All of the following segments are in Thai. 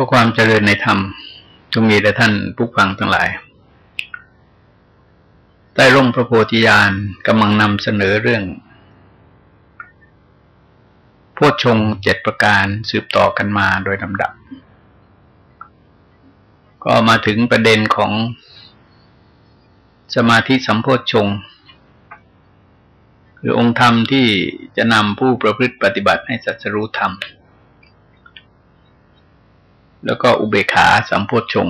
ข้อความเจริญในธรรมจงมีแด่ท่านผู้ฟังทั้งหลาย ใต้ร่มพระโพธิญาณกำลังนำเสนอเรื่อง โพชงเจ็ดประการสืบต่อกันมาโดยลำดับ ก็มาถึงประเด็นของสมาธิสัมโพชงคือองค์ธรรมที่จะนำผู้ประพฤติปฏิบัติให้สัจรู้ธรรม แล้วก็อุเบกขาสัมโพชง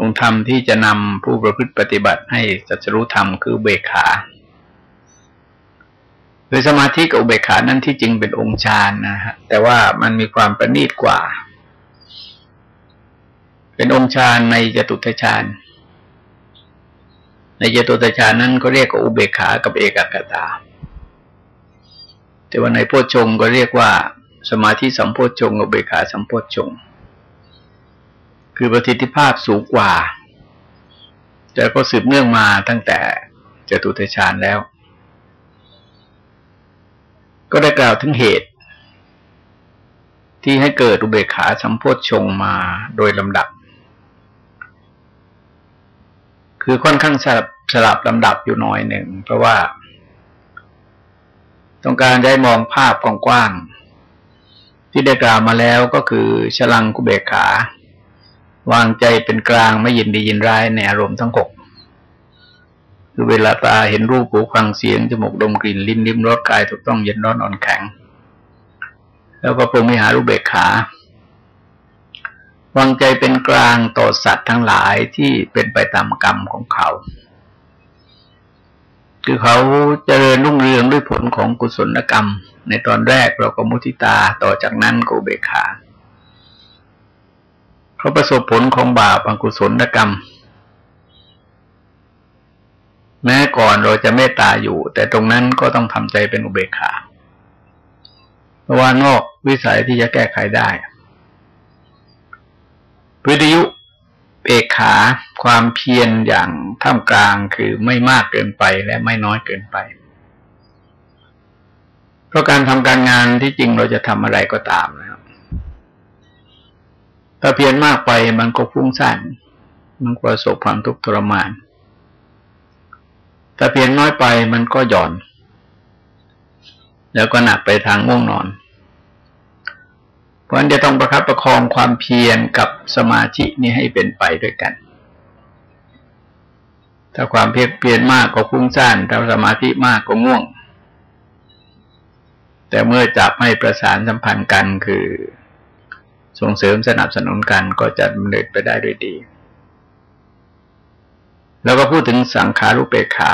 องค์ธรรมที่จะนำผู้ประพฤติปฏิบัติให้สัจรู้ธรรมคืออุเบกขาโดยสมาธิกับอุเบกขานั้นที่จริงเป็นองค์ฌานนะฮะแต่ว่ามันมีความประณีตกว่า เป็นองค์ฌานในจตุตฌานในจตุตฌานนั้นก็เรียกว่าอุเบกขากับเอกกตาแต่ว่าในโพชงก็เรียกว่า สมาธิสัมโพชฌงกับเบขาสัมโพชฌงคือประสิทธิภาพสูงกว่า แต่ก็สืบเนื่องมาตั้งแต่จตุเทชานแล้ว ก็ได้กล่าวถึงเหตุ ที่ให้เกิดอุเบกขาสัมโพชฌงมาโดยลำดับ คือค่อนข้างสลับสลับลำดับอยู่หน้อยหนึ่ง เพราะว่า ต้องการได้มองภาพกว้าง ที่ได้กล่าวมาแล้วก็คือฉลังกุเบกขา วางใจเป็นกลางไม่ยินดียินร้ายในอารมณ์ทั้งหกคือเวลาตาเห็นรูปหูฟังเสียงจมูกดมกลิ่นลิ้นลิ้มรสกายถูกต้องเย็นร้อนอ่อนแข็ง แล้วก็ปรุงมิหารูปเบกขาวางใจเป็นกลางต่อสัตว์ทั้งหลายที่เป็นไปตามกรรมของเขา คือเขาเจริญรุ่งเรืองด้วยผลของกุศลกรรม ในตอนแรกเราก็มุทิตาต่อจากนั้นก็เบขาเขาประสบผลของบาปอกุศลกรรม แม้ก่อนเราจะเมตตาอยู่ แต่ตรงนั้นก็ต้องทำใจเป็นอุเบกขาเพราะว่านอกวิสัยที่จะแก้ไขได้วิทยุ เอกขาความเพียรอย่างท่ามกลางคือไม่มากเกินไปและไม่น้อยเกินไป เพราะการทำการงานที่จริงเราจะทำอะไรก็ตามนะครับถ้าเพียรมากไปมันก็ฟุ้งซ่านมันก็ประสบความทุกข์ทรมานถ้าเพียรน้อยไปมันก็หย่อน แล้วก็หนักไปทางง่วงนอน ราะฉะนั้นจะต้องประคับประคองความเพียรกับสมาธินี้ให้เป็นไปด้วยกัน ถ้าความเพียรเพียรมากก็ฟุ้งซ่านถ้าสมาธิมากก็ง่วง แต่เมื่อจับให้ประสานสัมพันธ์กันคือส่งเสริมสนับสนุนกันก็จะดำเนินไปได้ด้วยดี แล้วก็พูดถึงสังขารุปเปขา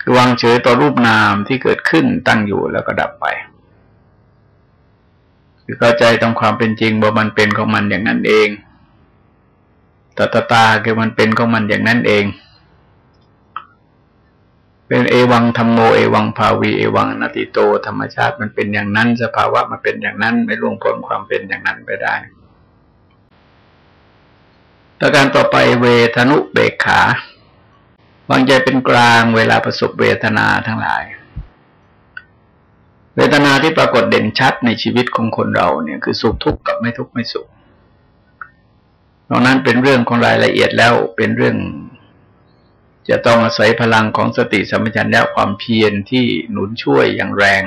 คือวางเฉยต่อรูปนามที่เกิดขึ้นตั้งอยู่แล้วก็ดับไป คือเข้าใจตามความเป็นจริงว่ามันเป็นของมันอย่างนั้นเองตตาตาคือมันเป็นของมันอย่างนั้นเอง เป็นเอวังธรรมโมเอวังภาวีเอวังนาติโต ธรรมชาติมันเป็นอย่างนั้น สภาวะมันเป็นอย่างนั้นไม่ล่วงพ้นความเป็นอย่างนั้นไปได้ประการต่อไปเวทนุเบกขา วางใจเป็นกลางเวลาประสบเวทนาทั้งหลาย เวทนาที่ปรากฏเด่นชัดในชีวิตของคนเราเนี่ยคือสุขทุกข์กับไม่ทุกข์ไม่สุขตรงนั้นเป็นเรื่องของรายละเอียดแล้วเป็นเรื่อง จะต้องอาศัยพลังของสติสัมปชัญญะความเพียรที่หนุนช่วยอย่างแรง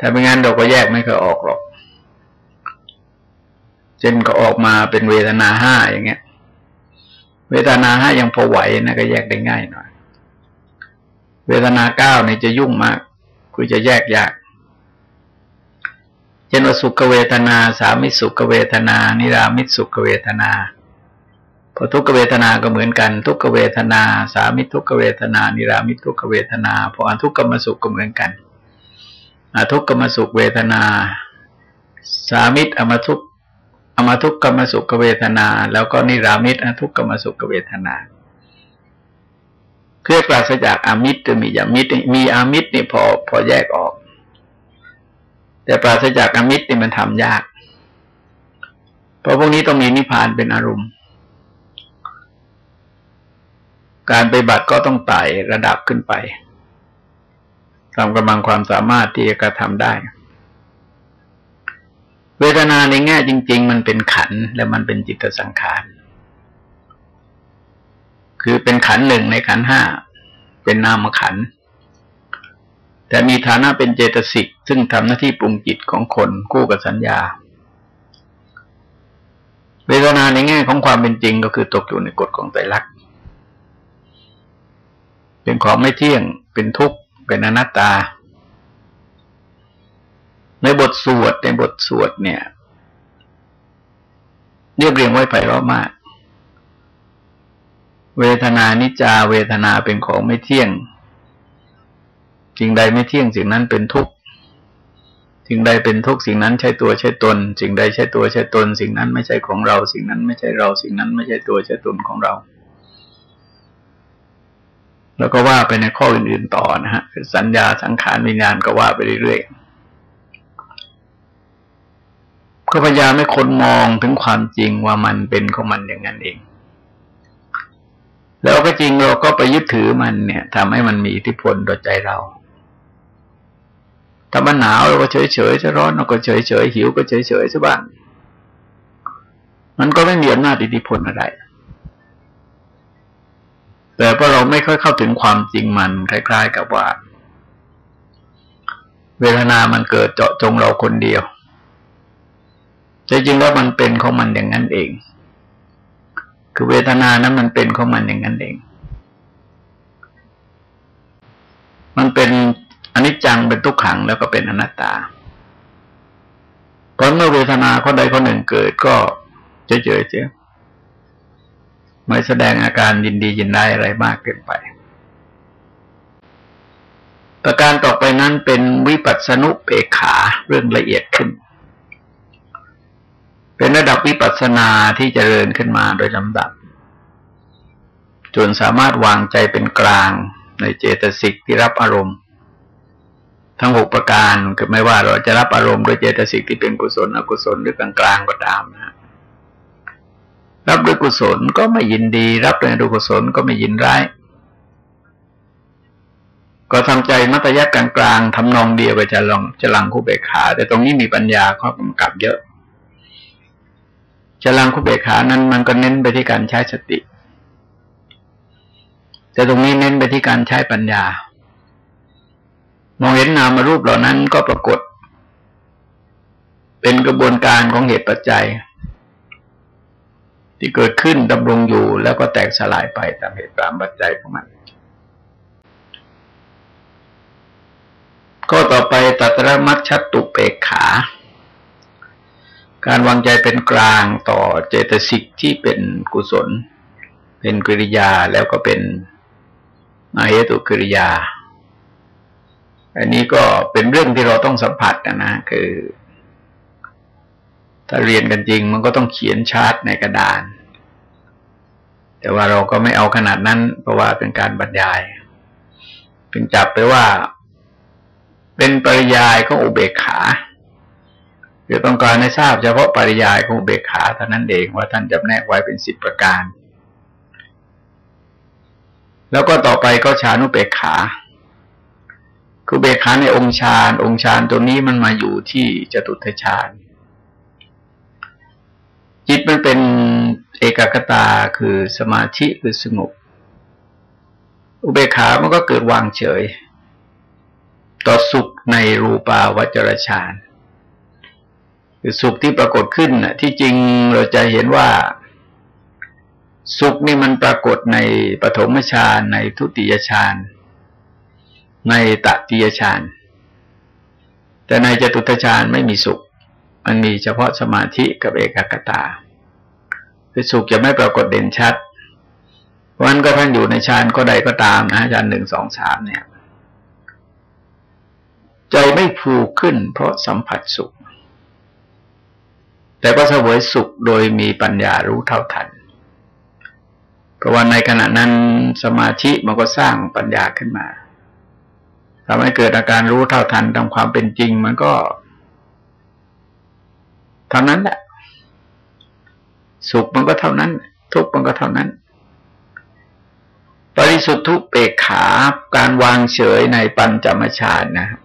ถ้าไม่งั้นเราก็แยกไม่เคยออกหรอกเช่นก็ออกมาเป็นเวทนาห้าอย่างเงี้ย เวทนาห้ายังพอไหวนะก็แยกได้ง่ายหน่อย เวทนาเก้าเนี่ยจะยุ่งมาก คือจะแยกยากเช่นว่าสุขเวทนา สามิสุขเวทนา นิรามิสุขเวทนาพอทุกขเวทนาก็เหมือนกัน ทุกขเวทนา สามิทุกขเวทนา นิรามิทุกขเวทนาพออทุกขมสุขก็เหมือนกันอทุกขมสุขเวทนา สามิตอมทุกอมทุกขมสุขเวทนา แล้วก็นิรามิตอทุกขมสุขเวทนา เครื่อปราศจากอามิตรจะมีอย่างมิตรมีอามิตรนี่พอพอแยกออก แต่ปราศจากอามิตรนี่มันทำยาก เพราะพวกนี้ต้องมีนิพพานเป็นอารมณ์ การไปบัติก็ต้องไต่ระดับขึ้นไปตามกำลังความสามารถที่จะกระทำได้ เวทนาในแง่จริง ๆ มันเป็นขันและมันเป็นจิตสังขาร คือเป็นขันหนึ่งในขันห้าเป็นนามขัน แต่มีฐานะเป็นเจตสิก ซึ่งทำหน้าที่ปรุงจิตของคนคู่กับสัญญา เวทนาในแง่ของความเป็นจริงก็คือตกอยู่ในกฎของไตรลักษณ์เป็นของไม่เที่ยงเป็นทุกข์เป็นอนัตตา ในบทสวดในบทสวดเนี่ย เรียบเรียงไว้ไพเราะมาก เวทนานิจาเวทนาเป็นของไม่เที่ยงสิ่งใดไม่เที่ยงสิ่งนั้นเป็นทุกข์สิ่งใดเป็นทุกข์สิ่งนั้นใช่ตัวใช่ตน สิ่งใดใช่ตัวใช่ตน สิ่งนั้นไม่ใช่ของเรา สิ่งนั้นไม่ใช่เรา สิ่งนั้นไม่ใช่ตัวใช่ตนของเรา แล้วก็ว่าไปในข้ออื่นๆต่อนะฮะสัญญาสังขารวิญญาณก็ว่าไปเรื่อยๆก็พยายามให้คนมองถึงความจริงว่ามันเป็นของมันอย่างนั้นเอง แล้วก็จริงเราก็ไปยึดถือมันเนี่ยทำให้มันมีอิทธิพลต่อใจเราถ้ามันหนาวเราก็เฉยเฉยจะร้อนเราก็เฉยเฉยหิวก็เฉยเฉยซะบ้างมันก็ไม่มีอำนาจอิทธิพลอะไร แต่พอเราไม่ค่อยเข้าถึงความจริงมันคล้าย ๆ กับว่า เวทนามันเกิดเจาะจงเราคนเดียวแต่จริงแล้วมันเป็นของมันอย่างนั้นเอง คือเวทนานั้นมันเป็นของมันอย่างนั้นเอง มันเป็นอนิจจังเป็นทุกขังแล้วก็เป็นอนัตตา เพราะเมื่อเวทนาคนใดคนหนึ่งเกิดก็เจะเจอเจอไม่แสดงอาการยินดียินได้อะไรมากเกินไป ประการต่อไปนั้นเป็นวิปัสสนุเปขาเรื่องละเอียดขึ้น เป็นระดับวิปัสสนาที่จเจริญขึ้นมาโดยลำดับ จนสามารถวางใจเป็นกลางในเจตสิกที่รับอารมณ์ ทั้งหกประการคือไม่ว่าเราจะรับอารมณ์ด้วยเจตสิกที่เป็นกุศลอกุศลหรือกลางกลางก็ตามนะรับด้วยกุศลก็ไม่ยินดี รับด้วยอกุศลก็ไม่ยินร้ายก็ทำใจมัตยักกลางกลางทำนองเดียวไปจะลองจะลังคู่เบขา แต่ตรงนี้มีปัญญาข้อกำกับเยอะ จลังคุเบขานั้นมันก็เน้นไปที่การใช้สติ แต่ตรงนี้เน้นไปที่การใช้ปัญญา มองเห็นนามรูปเหล่านั้นก็ปรากฏ เป็นกระบวนการของเหตุปัจจัย ที่เกิดขึ้นดำรงอยู่แล้วก็แตกสลายไปตามเหตุตามปัจจัยของมันก็ต่อไปตัตระมัชชัตตุเปกขา การวางใจเป็นกลางต่อเจตสิกที่เป็นกุศล เป็นกิริยาแล้วก็เป็นอาเหตุกิริยา อันนี้ก็เป็นเรื่องที่เราต้องสัมผัสนะนะคือ ถ้าเรียนกันจริงมันก็ต้องเขียนชาร์ตในกระดาน แต่ว่าเราก็ไม่เอาขนาดนั้น เพราะว่าเป็นการบรรยาย เป็นจับไปว่า เป็นปริยายของอุเบกขา คือต้องการให้ทราบเฉพาะปริยายของเบกขาเท่านั้นเองว่าท่านจำแนกไว้เป็นสิบประการ แล้วก็ต่อไปก็ชานุเบกขาคือเบกขาในองค์ฌานองค์ฌานตัวนี้มันมาอยู่ที่จตุทฌานจิตมันเป็นเอกกตาคือสมาธิคือสงบอุเบกขามันก็เกิดวางเฉย ต่อสุขในรูปาวจรฌาน คือสุขที่ปรากฏขึ้นะที่จริงเราจะเห็นว่า สุขนี่มันปรากฏในปฐมฌานในทุติยฌานในตติยฌานแต่ในจตุตฌานไม่มีสุข มันมีเฉพาะสมาธิกับเอกกตา คือสุขจะไม่ปรากฏเด่นชัดวันก็ท่านอยู่ในฌานก็ใดก็ตามนะฌานหนึ่งสองสามเนี่ย ใจไม่ผูกขึ้นเพราะสัมผัสสุข แต่ก็เสวยสุขโดยมีปัญญารู้เท่าทัน เพราะว่าในขณะนั้นสมาธิมันก็สร้างปัญญาขึ้นมาทำให้เกิดอาการรู้เท่าทันตามความเป็นจริงมันก็เท่านั้นแหละ สุขมันก็เท่านั้น ทุกข์มันก็เท่านั้น ปริสุทธุเปกขาการวางเฉยในปัญจมชาตินะครับ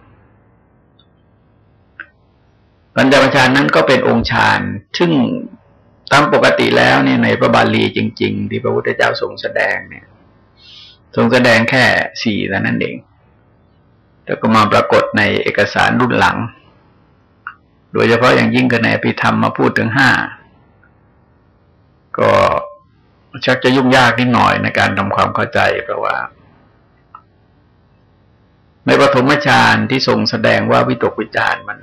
ปัญจวัชานนั้นก็เป็นองค์ฌานซึ่งตามปกติแล้วเนี่ยในพระบาลีจริง ๆ ที่พระพุทธเจ้าทรงแสดงเนี่ย ทรงแสดงแค่สี่แต่นั้นเอง แต่ก็มาปรากฏในเอกสารรุ่นหลัง โดยเฉพาะอย่างยิ่งก็ในพิธรรมมาพูดถึงห้าก็ชักจะยุ่งยากนิดหน่อยในการทำความเข้าใจเพราะว่า ในปฐมฌานที่ทรงแสดงว่าวิตกวิจารมัน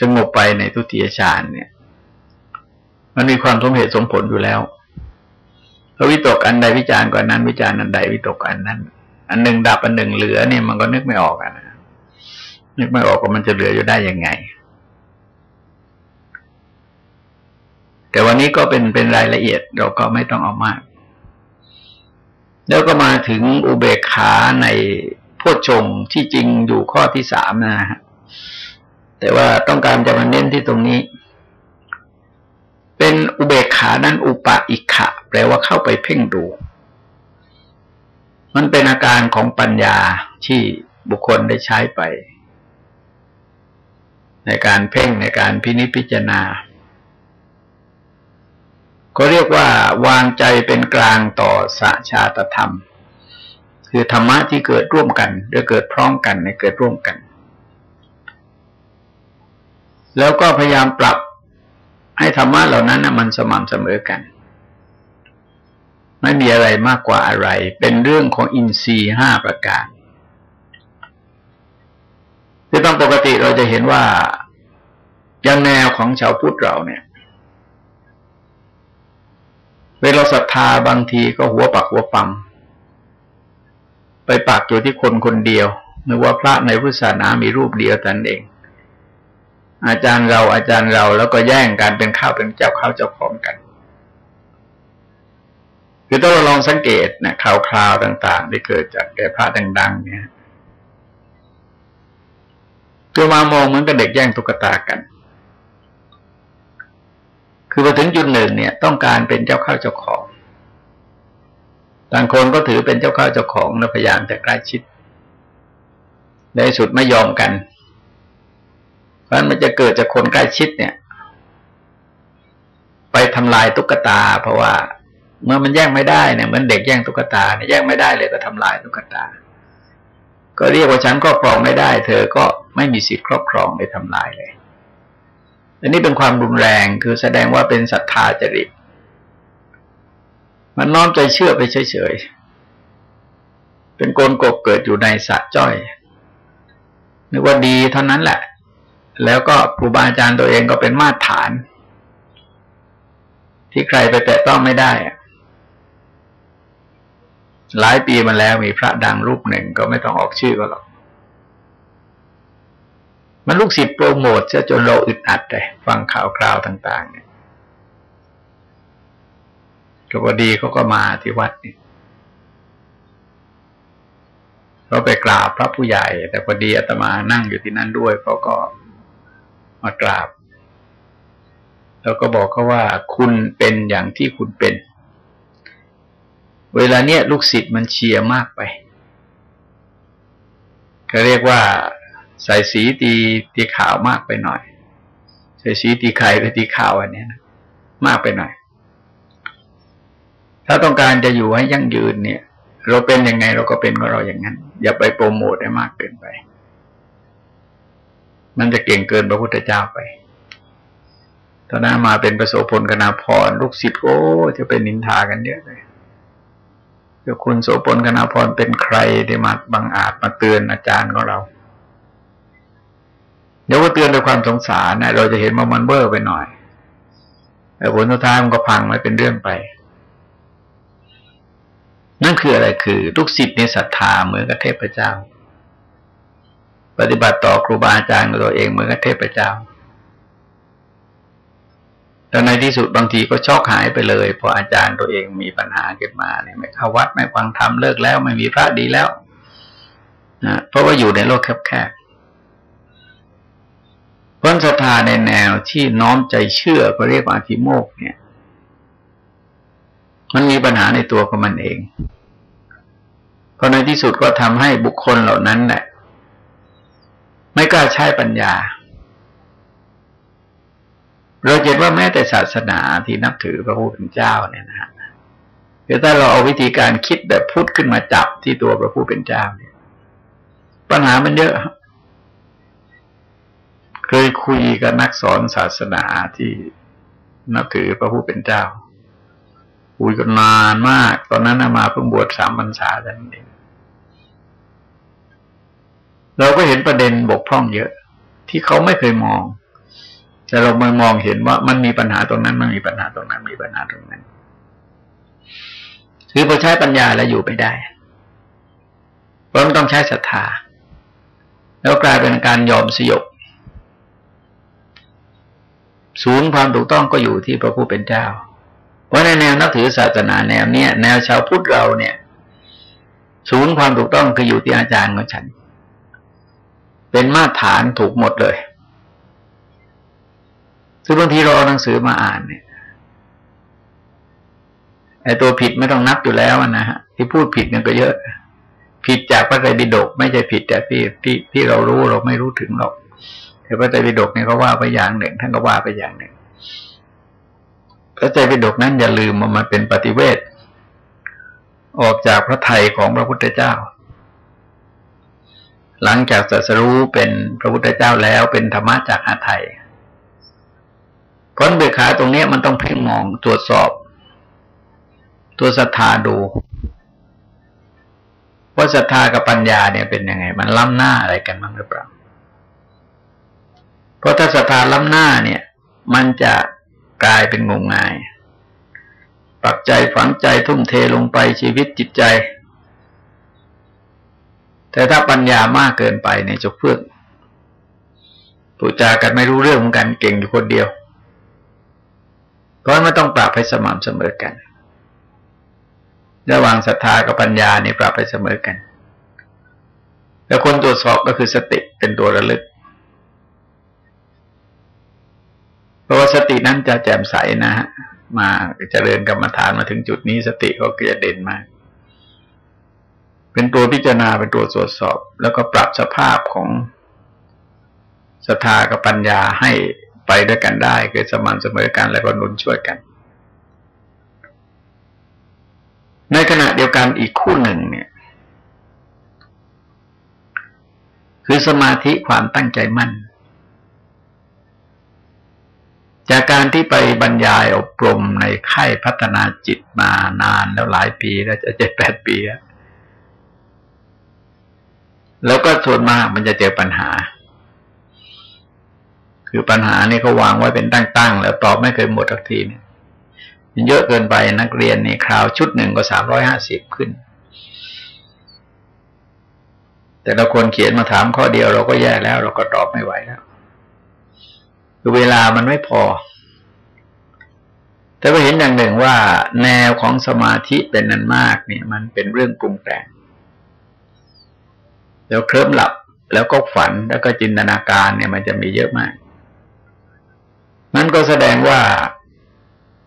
สงบไปในทุติยฌานเนี่ย มันมีความสมเหตุสมผลอยู่แล้วพระวิตกอันใดวิจารณ์กว่านั้น วิจารณ์อันใดวิตกอันนั้น อันหนึ่งดับอันหนึ่งเหลือเนี่ยมันก็นึกไม่ออกอะนะนึกไม่ออกว่ามันจะเหลืออยู่ได้ยังไง แต่วันนี้ก็เป็นเป็นรายละเอียดเราก็ไม่ต้องเอามาก แล้วก็มาถึงอุเบกขาในโพชฌงที่จริงอยู่ข้อที่สามนะฮะ แต่ว่าต้องการจะมาเน้นที่ตรงนี้ เป็นอุเบกขานั้นอุปะอิขะ แปลว่าเข้าไปเพ่งดู มันเป็นอาการของปัญญาที่บุคคลได้ใช้ไป ในการเพ่งในการพินิจพิจารณาก็เรียกว่าวางใจเป็นกลางต่อสะชาตธรรม คือธรรมะที่เกิดร่วมกันหรือเกิดพร้อมกันในเกิดร่วมกัน แล้วก็พยายามปรับให้ธรรมะเหล่านั้นมันสม่ำเสมอกัน ไม่มีอะไรมากกว่าอะไร เป็นเรื่องของอินทรีย์ห้าประการที่ตามปกติเราจะเห็นว่าอย่างแนวของชาวพุทธเราเนี่ย เวลาศรัทธาบางทีก็หัวปักหัวปั๊มไปปักอยู่ที่คนคนเดียวนึกว่าพระในพุทธศาสนามีรูปเดียวแต่นั้นเอง อาจารย์เราอาจารย์เราแล้วก็แย่งกันเป็นข้าวเป็นเจ้าข้าวเจ้าของกัน คือต้องเราลองสังเกตนะข่าวคราวต่าง ๆ ที่เกิดจากแก่พระดัง ๆ เนี่ยคือมามองเหมือนกับเด็กแย่งตุ๊กตากัน คือพอถึงจุดหนึ่งเนี่ย ต้องการเป็นเจ้าข้าวเจ้าของต่างคนก็ถือเป็นเจ้าข้าวเจ้าของแล้วพยายามจะใกล้ชิดในสุดไม่ยอมกัน เพราะนั่นมันจะเกิดจากคนใกล้ชิดเนี่ย ไปทำลายตุ๊กตา เพราะว่า เมื่อมันแย่งไม่ได้เนี่ยเหมือนเด็กแย่งตุ๊กตาเนี่ยแย่งไม่ได้เลยก็ทำลายตุ๊กตา ก็เรียกว่าฉันครอบครองไม่ได้ เธอก็ไม่มีสิทธิ์ครอบครองไปทำลายเลยอันนี้เป็นความรุนแรงคือแสดงว่าเป็นศรัทธาจริต มันน้อมใจเชื่อไปเฉยๆ เป็นโกนกบเกิดอยู่ในสะจ้อยนึกว่าดีเท่านั้นแหละ แล้วก็ครูบาอาจารย์ตัวเองก็เป็นมาตรฐาน ที่ใครไปแตะต้องไม่ได้หลายปีมาแล้วมีพระดังรูปหนึ่งก็ไม่ต้องออกชื่อก็หรอก มันลูกศิษย์โปรโมทจะจนเราอึดอัดเลยฟังข่าวคราวต่าง ๆ เนี่ยก็พอดีเขาก็มาที่วัดนี่เขาไปกราบพระผู้ใหญ่ แต่พอดีอาตมานั่งอยู่ที่นั่นด้วยเขาก็ มากราบ แล้วก็บอกเขาว่าคุณเป็นอย่างที่คุณเป็น เวลาเนี้ยลูกศิษย์มันเชียร์มากไปเขาเรียกว่าใส่สีตีตีขาวมากไปหน่อย ใส่สีตีไข่หรือตีขาวอันนี้นะมากไปหน่อย ถ้าต้องการจะอยู่ให้ยั่งยืนเนี่ย เราเป็นยังไงเราก็เป็นของเราอย่างนั้น อย่าไปโปรโมทให้มากเกินไป มันจะเก่งเกินพระพุทธเจ้าไปตอนนั้นมาเป็นประโสพลกนาพรลูกศิษย์โอ้จะเป็นนินทากันเยอะเลยเดี๋ยวคุณโสพลกนาพรเป็นใครได้มาบังอาจมาเตือนอาจารย์ของเรา เดี๋ยวก็เตือนด้วยความสงสารนะเราจะเห็นว่ามันเบอไปหน่อยแต่ผลสุดท้ายมันก็พังไม่เป็นเรื่องไป นั่นคืออะไรคือลูกศิษย์ในศรัทธาเหมือนกับเทพเจ้า ปฏิบัติต่อครูบาอาจารย์ของตัวเองเหมือนกับเทพเจ้าแต่ในที่สุดบางทีก็ชอกหายไปเลยเพราะอาจารย์ตัวเองมีปัญหาเกิดมาเนี่ยไม่เข้าวัดไม่ฟังธรรมเลิกแล้ว ไม่มีพระดีแล้วนะเพราะว่าอยู่ในโลกแคบๆพ้นศรัทธาในแนวที่น้อมใจเชื่อก็เรียกว่าทิโมกเนี่ย มันมีปัญหาในตัวของมันเองเพราะในที่สุดก็ทำให้บุคคลเหล่านั้นแหละ ไม่กล้าใช้ปัญญา เราเห็นว่าแม้แต่ศาสนาที่นับถือพระผู้เป็นเจ้าเนี่ยนะฮะคือถ้าเราเอาวิธีการคิดแบบพุทธขึ้นมาจับที่ตัวพระผู้เป็นเจ้าเนี่ย ปัญหามันเยอะเคยคุยกับนักสอนศาสนาที่นับถือพระผู้เป็นเจ้าคุยกันนานมาก ตอนนั้นมาเพิ่งบวชสามพรรษาแต่นั้นเอง เราก็เห็นประเด็นบกพร่องเยอะ ที่เขาไม่เคยมอง แต่เรามามองเห็นว่ามันมีปัญหาตรงนั้นมันมีปัญหาตรงนั้นมีปัญหาตรงนั้นคือพอใช้ปัญญาแล้วอยู่ไปได้เพราะมันต้องใช้ศรัทธาแล้วกลายเป็นการยอมสยบศูนย์ความถูกต้องก็อยู่ที่พระผู้เป็นเจ้า เพราะในแนวนับถือศาสนาแนวเนี้ยแนวชาวพุทธเราเนี่ย ศูนย์ความถูกต้องคืออยู่ที่อาจารย์ของฉัน เป็นมาตรฐานถูกหมดเลย ซึ่งบางทีเราเอาหนังสือมาอ่านเนี่ยไอ้ตัวผิดไม่ต้องนับอยู่แล้วนะฮะที่พูดผิดเนี่ยก็เยอะ ผิดจากพระไตรปิฎกไม่ใช่ผิดแต่ที่ที่ที่เรารู้เราไม่รู้ถึงหรอกแต่พระไตรปิฎกเนี่ยเขาว่าไปอย่างหนึ่ง ท่านก็ว่าไปอย่างหนึ่งพระไตรปิฎกนั้นอย่าลืมว่ามันเป็นปฏิเวทออกจากพระไทยของพระพุทธเจ้า หลังจากสัสรู้เป็นพระพุทธเจ้าแล้วเป็นธรรมะจากอาไทยพ้นเบิกขาตรงนี้มันต้องเพ่งมองตรวจสอบ ตัวศรัทธาดูว่าศรัทธากับปัญญาเนี่ยเป็นยังไง มันล้ำหน้าอะไรกันบ้างหรือเปล่า เพราะถ้าศรัทธาล้ำหน้าเนี่ย มันจะกลายเป็นงมงาย ปักใจฝังใจทุ่มเทลงไปชีวิตจิตใจ แต่ถ้าปัญญามากเกินไปในจุกเพื่องปูจากันไม่รู้เรื่องเหมือนกันเก่งอยู่คนเดียว เพราะไม่ต้องปรับให้สม่ำเสมอกัน ระหว่างศรัทธากับปัญญานี่ปรับให้เสมอกัน แล้วคนตรวจสอบก็คือสติเป็นตัวระลึก เพราะว่าสตินั้นจะแจ่มใสนะฮะมาเจริญกรรมฐานมาถึงจุดนี้สติก็เกลียเด่นมาก เป็นตัวพิจารณาเป็นตัวตรวจสอบ แล้วก็ปรับสภาพของศรัทธากับปัญญาให้ไปด้วยกันได้คือสม่ำเสมอกันและก็นุนช่วยกัน ในขณะเดียวกันอีกคู่หนึ่งเนี่ย คือสมาธิความตั้งใจมั่น จากการที่ไปบรรยายอบรมในค่ายพัฒนาจิตมานานแล้วหลายปีแล้วจะเจ็ดแปดปีแล้ว แล้วก็ส่วนมากมันจะเจอปัญหา คือปัญหานี่เขาวางไว้เป็นตั้งๆ แล้วตอบไม่เคยหมดทักทีเนี่ยมันเยอะเกินไปนักเรียนนี่คราวชุดหนึ่งก็สามร้อยห้าสิบขึ้น แต่ละคนเขียนมาถามข้อเดียวเราก็แย่แล้ว เราก็ตอบไม่ไหวแล้วคือเวลามันไม่พอ แต่ก็เห็นอย่างหนึ่งว่า แนวของสมาธิเป็นนันมากเนี่ย มันเป็นเรื่องปรุงแต่ง แล้วเคลิ้มหลับแล้วก็ฝันแล้วก็จินตนาการเนี่ยมันจะมีเยอะมาก นั่นก็แสดงว่า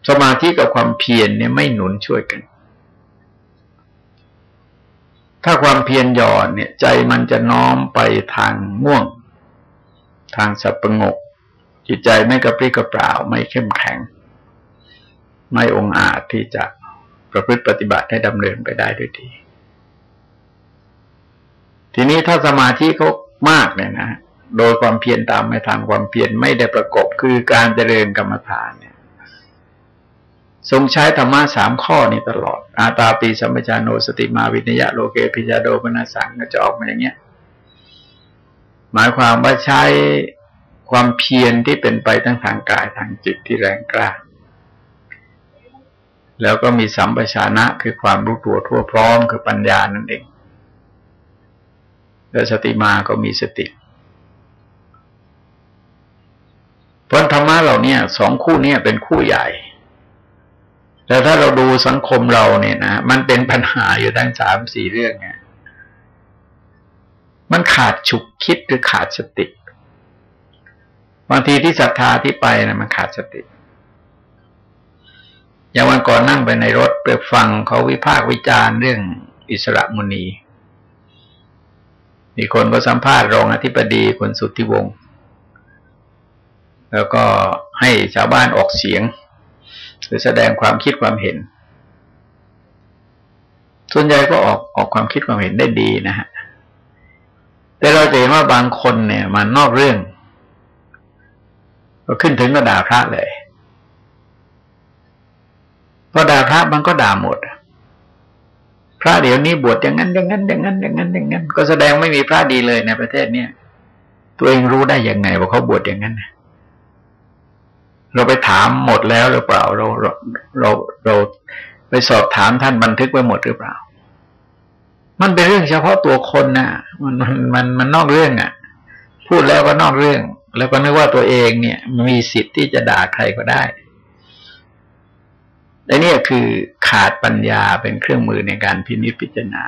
สมาธิกับความเพียรเนี่ยไม่หนุนช่วยกัน ถ้าความเพียรหย่อนเนี่ย ใจมันจะน้อมไปทางง่วง ทางสับประงก จิตใจไม่กระปรี้กระเปร่า ไม่เข้มแข็ง ไม่องอาจที่จะประพฤติปฏิบัติให้ดำเนินไปได้ด้วยดี ทีนี้ถ้าสมาธิเขามากเนี่ยนะโดยความเพียรตามไม่ทางความเพียรไม่ได้ประกบคือการเจริญกรรมฐานเนี่ย ทรงใช้ธรรมะสามข้อนี้ตลอด อาตาปีสัมปชานโนสติมาวินยะโลเกพิจาโดปนาสังก็จะออกมาอย่างเงี้ย หมายความว่าใช้ความเพียรที่เป็นไปทั้งทางกายทางจิตที่แรงกล้า แล้วก็มีสัมปชานะคือความรู้ตัวทั่วพร้อมคือปัญญานั่นเอง แล้วสติมาก็มีสติเพราะธรรมะเหล่านี้สองคู่เนี้เป็นคู่ใหญ่ แล้วถ้าเราดูสังคมเราเนี่ยนะมันเป็นปัญหาอยู่ทั้งสามสี่เรื่องไงมันขาดฉุกคิดหรือขาดสติบางทีที่ศรัทธาที่ไปนะมันขาดสติอย่างวันก่อนนั่งไปในรถไปฟังเขาวิพากษ์วิจารณ์เรื่องอิสระมุนี มีคนก็สัมภาษณ์รองอธิบดีคนสุทธิวงศ์แล้วก็ให้ชาวบ้านออกเสียง หรือแสดงความคิดความเห็น ส่วนใหญ่ก็ออกออกความคิดความเห็นได้ดีนะฮะแต่เราจะเห็นว่าบางคนเนี่ย มันนอกเรื่อง ก็ขึ้นถึงก็ด่าพระเลยพอด่าพระมันก็ด่าหมด พระเดี๋ยวนี้บวชอย่างนั้นอย่างนั้นอย่างนั้นอย่างนั้นอย่างนั้น ก็แสดงไม่มีพระดีเลยในประเทศเนี้ยตัวเองรู้ได้ยังไงว่าเขาบวชอย่างนั้นเราไปถามหมดแล้วหรือเปล่า เราเราเราเราไปสอบถามท่านบันทึกไว้หมดหรือเปล่า มันเป็นเรื่องเฉพาะตัวคนนะ่ะ มันมันมันมันนอกเรื่องอะ่ะ พูดแล้วก็นอกเรื่อง แล้วก็นึกว่าตัวเองเนี่ย มีสิทธิ์ที่จะด่าใครก็ได้ แต่นี่คือขาดปัญญาเป็นเครื่องมือในการพินิจพิจารณา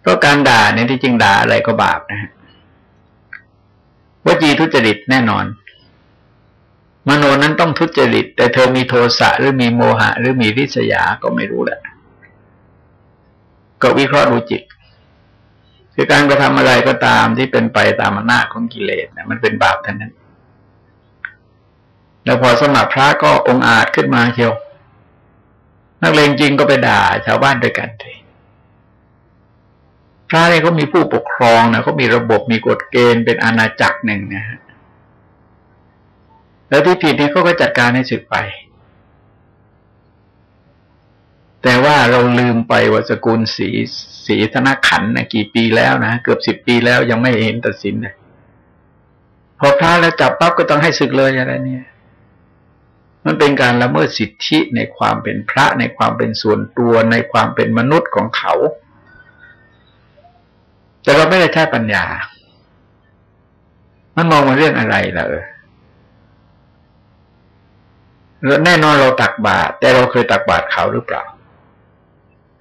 เพราะการด่าเนี่ยที่จริงด่าอะไรก็บาปนะฮะวจีทุจริตแน่นอน มโนนั้นต้องทุจริต แต่เธอมีโทสะหรือมีโมหะ หรือมีริษยาก็ไม่รู้แหละ ก็วิเคราะห์ดูจิตคือการกระทำอะไรก็ตามที่เป็นไปตามอำนาจของกิเลสเนี่ยมันเป็นบาปทั้งนั้น แล้วพอสมัครพระก็องอาจขึ้นมาเชียว นักเลงจริงก็ไปด่าชาวบ้านด้วยกันเลยพระเนี่ยเขามีผู้ปกครองนะเขามีระบบมีกฎเกณฑ์เป็นอาณาจักรหนึ่งนะฮะแล้วที่ผิดเนี่ยเขาก็จัดการให้สึกไป แต่ว่าเราลืมไปว่าสกุลสีสีธนขันนะกี่ปีแล้วนะเกือบสิบปีแล้วยังไม่เห็นตัดสินเลยพอพระแล้วจับปั๊บก็ต้องให้สึกเลยอะไรเนี่ย มันเป็นการละเมิดสิทธิในความเป็นพระในความเป็นส่วนตัวในความเป็นมนุษย์ของเขา แต่เราไม่ได้ใช้ปัญญา มันมองมาเรื่องอะไรล่ะเออแน่นอนเราตักบาตรแต่เราเคยตักบาตรเขาหรือเปล่า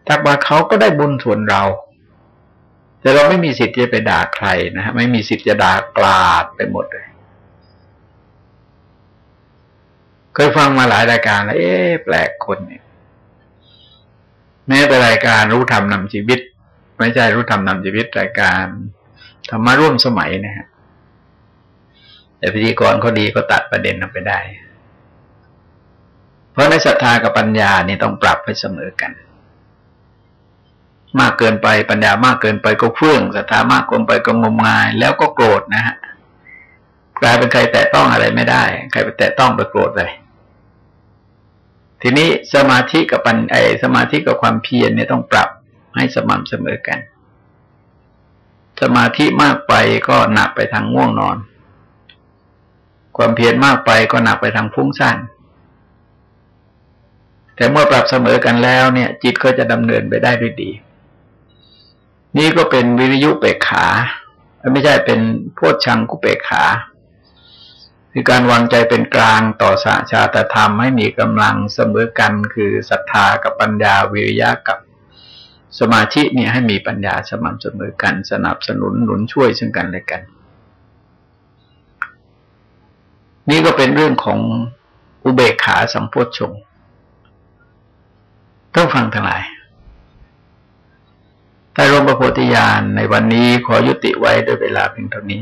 ตักบาตรเขาก็ได้บุญส่วนเรา แต่เราไม่มีสิทธิ์จะไปด่าใครนะฮะไม่มีสิทธิ์จะด่ากลาดไปหมดเลย เคยฟังมาหลายรายการแล้วเอ๊ะแปลกคนเนี่ย แม้แต่รายการรู้ธรรมนำชีวิต ไม่ใช่รู้ธรรมนำชีวิตรายการธรรมาร่วมสมัยนะฮะแต่พิธีกรเขาดีก็ตัดประเด็นนั้นไปได้ เพราะในศรัทธากับปัญญานี่ต้องปรับให้เสมอกัน มากเกินไปปัญญามากเกินไปก็เฟื่องศรัทธามากเกินไปก็งมงาย แล้วก็โกรธนะฮะกลายเป็นใครแตะต้องอะไรไม่ได้ ใครไปแตะต้องไปโกรธเลย ทีนี้สมาธิกับปัญไอสมาธิกับความเพียรเนี่ยต้องปรับให้สม่ำเสมอกัน สมาธิมากไปก็หนักไปทางง่วงนอน ความเพียรมากไปก็หนักไปทางฟุ้งซ่านแต่เมื่อปรับเสมอกันแล้วเนี่ย จิตก็จะดำเนินไปได้ด้วยดี นี่ก็เป็นวิริยุเปกขา ไม่ใช่เป็นโพชังกุเปกขา คือการวางใจเป็นกลางต่อสาชาตธรรมให้มีกำลังเสมอกันคือศรัทธากับปัญญาวิริยะกับสมาธิเนี่ยให้มีปัญญาสม่ำเสมอกัน สนับสนุนหนุนช่วยซึ่งกันและกัน นี่ก็เป็นเรื่องของอุเบกขาสัมโพชงต้องฟังทั้งหลายแต่รมประโพธิญาณในวันนี้ขอยุติไว้ด้วยเวลาเพียงเท่านี้